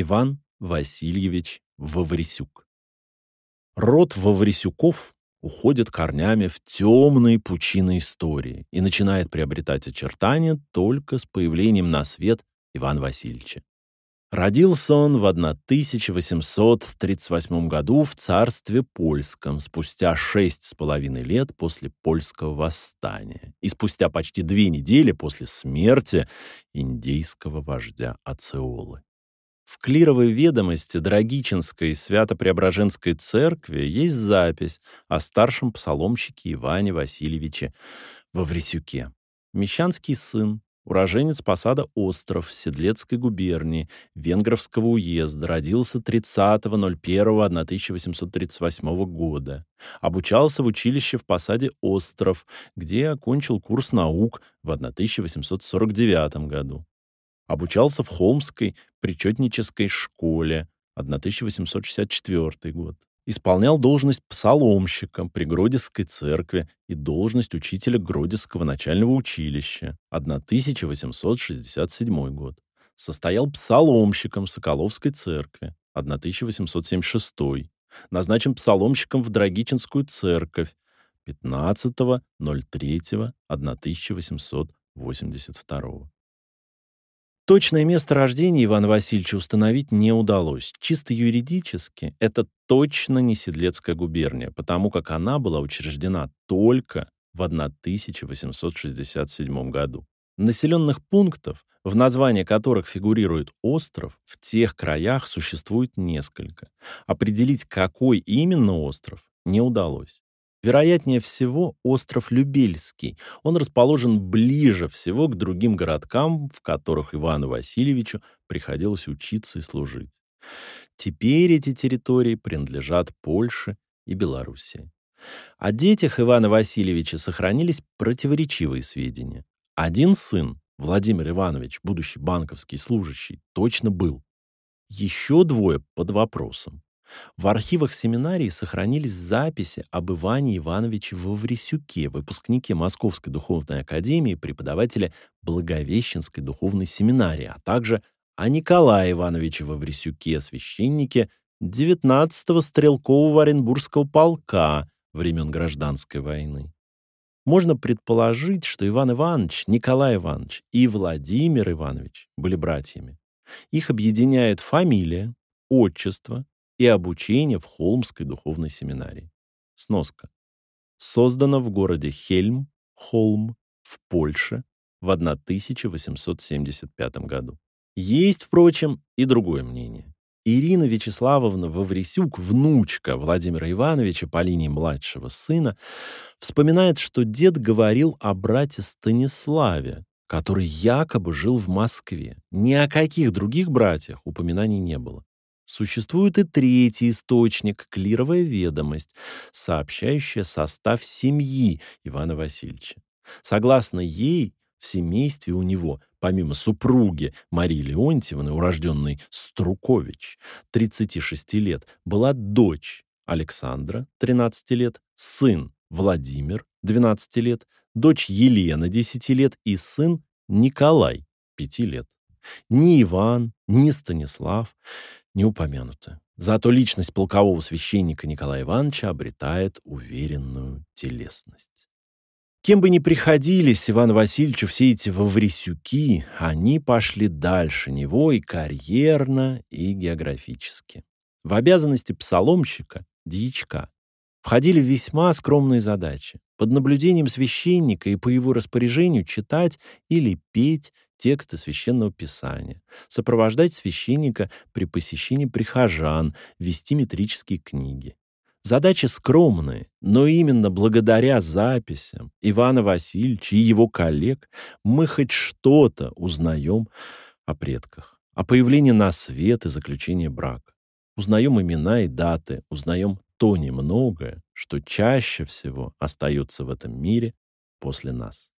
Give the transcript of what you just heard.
Иван Васильевич Ваврисюк. Род Ваврисюков уходит корнями в темные пучины истории и начинает приобретать очертания только с появлением на свет Ивана Васильевича. Родился он в 1838 году в царстве польском, спустя шесть с половиной лет после польского восстания и спустя почти две недели после смерти индейского вождя Ацеолы. В клировой ведомости Драгичинской Свято-Преображенской церкви есть запись о старшем псаломщике Иване Васильевиче Ваврисюке. Мещанский сын, уроженец посада Остров Седлецкой губернии Венгровского уезда, родился 30.01.1838 года. Обучался в училище в посаде Остров, где окончил курс наук в 1849 году. Обучался в Холмской причетнической школе, 1864 год. Исполнял должность псаломщика при Гродисской церкви и должность учителя Гродисского начального училища, 1867 год. Состоял псаломщиком Соколовской церкви, 1876. Назначен псаломщиком в Драгичинскую церковь, 15.03.1882. Точное место рождения Ивана Васильевича установить не удалось. Чисто юридически это точно не Седлецкая губерния, потому как она была учреждена только в 1867 году. Населенных пунктов, в названии которых фигурирует остров, в тех краях существует несколько. Определить, какой именно остров, не удалось. Вероятнее всего, остров Любельский. Он расположен ближе всего к другим городкам, в которых Ивану Васильевичу приходилось учиться и служить. Теперь эти территории принадлежат Польше и Белоруссии. О детях Ивана Васильевича сохранились противоречивые сведения. Один сын, Владимир Иванович, будущий банковский служащий, точно был. Еще двое под вопросом. В архивах семинарии сохранились записи об Иване Ивановиче Ваврисюке, выпускнике Московской духовной академии, преподавателе Благовещенской духовной семинарии, а также о Николае Ивановиче Ваврисюке, священнике 19-го стрелкового Оренбургского полка времен Гражданской войны. Можно предположить, что Иван Иванович, Николай Иванович и Владимир Иванович были братьями. Их объединяет фамилия, отчество, и обучение в Холмской духовной семинарии. Сноска. Создано в городе Хельм, Холм, в Польше в 1875 году. Есть, впрочем, и другое мнение. Ирина Вячеславовна Ваврисюк, внучка Владимира Ивановича по линии младшего сына, вспоминает, что дед говорил о брате Станиславе, который якобы жил в Москве. Ни о каких других братьях упоминаний не было. Существует и третий источник — клировая ведомость, сообщающая состав семьи Ивана Васильевича. Согласно ей, в семействе у него, помимо супруги Марии Леонтьевны, урожденной Струкович, 36 лет, была дочь Александра, 13 лет, сын Владимир, 12 лет, дочь Елена, 10 лет и сын Николай, 5 лет. Ни Иван, ни Станислав не упомянуты. Зато личность полкового священника Николая Ивановича обретает уверенную телесность. Кем бы ни приходились Ивану Васильевичу все эти ваврисюки, они пошли дальше него и карьерно, и географически. В обязанности псаломщика, дьячка, входили весьма скромные задачи. Под наблюдением священника и по его распоряжению читать или петь тексты священного писания, сопровождать священника при посещении прихожан, вести метрические книги. Задачи скромные, но именно благодаря записям Ивана Васильевича и его коллег мы хоть что-то узнаем о предках, о появлении на свет и заключении брака. Узнаем имена и даты, узнаем то немногое, что чаще всего остается в этом мире после нас.